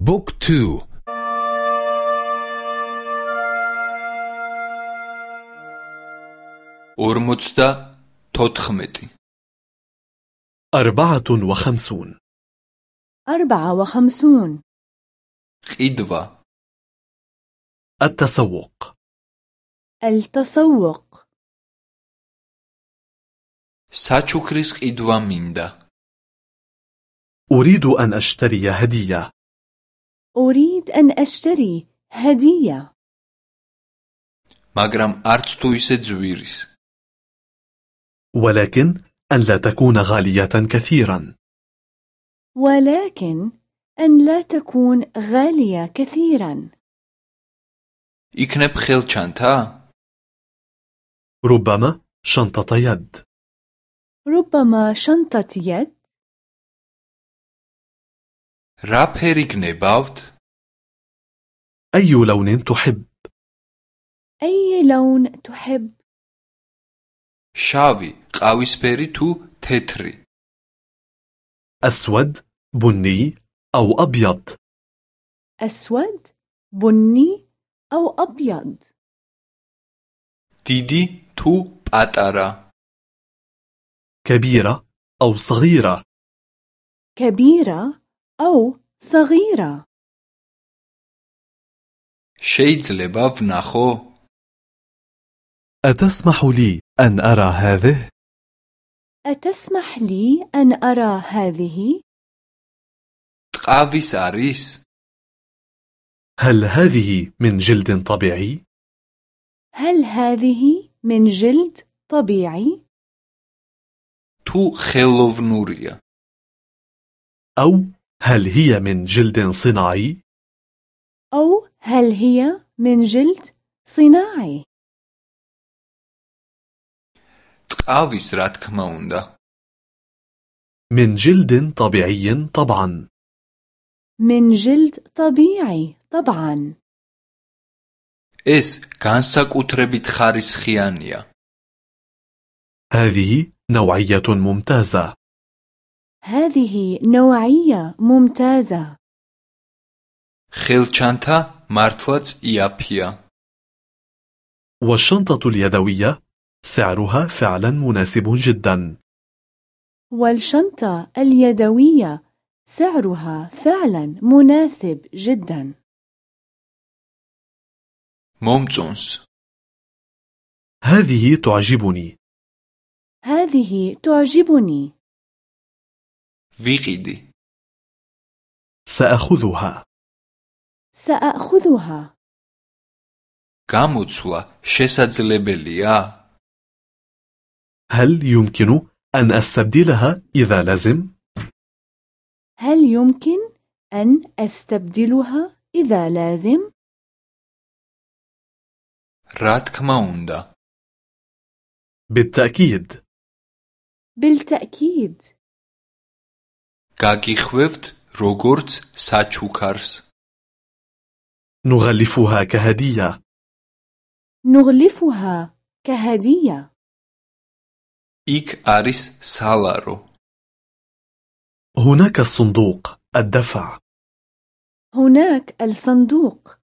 Book two. ორმოცდათოთხმეტი. أربعة وخمسون. أربعة وخمسون. ყიდვა التسوق. التسوق. საჩუქრის ყიდვა მინდა. أريد أن أشتري هدية. أريد أن أشتري هدية მაგრამ არც თუ ისე ძვირის. ولكن أن لا تكون غالية كثيرا ولكن أن لا تكون غالية كثيرا იქნებ ხელჩანთა? ربما شنطة يد ربما شنطة يد რა ფერი გნებავთ? أي لون تحب؟ أي لون تحب؟ შავი, ყავისფერი თუ თეთრი? أسود بني أو أبيض أسود بني أو أبيض დიდი თუ პატარა? كبيرة أو صغيرة كبيرة أو صغيرة შეიძლება ვნახო? أتسمح لي أن أرى هذه؟ أتسمح لي أن أرى هذه؟ ტყავის არის? هل هذه من جلد طبيعي؟ هل هذه من جلد طبيعي؟ თუ ხელოვნურია? أو هل هي من جلد صناعي؟ أو هل هي من جلد صناعي؟ ტყავის რა თქმა უნდა. من جلد طبيعي طبعا من جلد طبيعي طبعا ეს განსაკუთრებით ხარისხიანია. هذه نوعية ممتازة هذه نوعية ممتازة ხელჩანთა მართლაც იაფია. والشنطة اليدوية سعرها فعلا مناسب جدا والشنطة اليدوية سعرها فعلا مناسب جدا მომწონს. هذه تعجبني هذه تعجبني ვიყიდი. سأخذها سأخذها გამოცვლა შესაძლებელია? هل يمكن أن أستبدلها إذا لازم؟ هل يمكن أن أستبدلها إذا لازم؟ რა თქმა უნდა. بالتأكيد بالتأكيد გაგიხვევთ როგორც საჩუქარს. نغلفها كهدية. نغلفها كهدية. إيك أريس سالارو. هناك الصندوق الدفع. هناك الصندوق.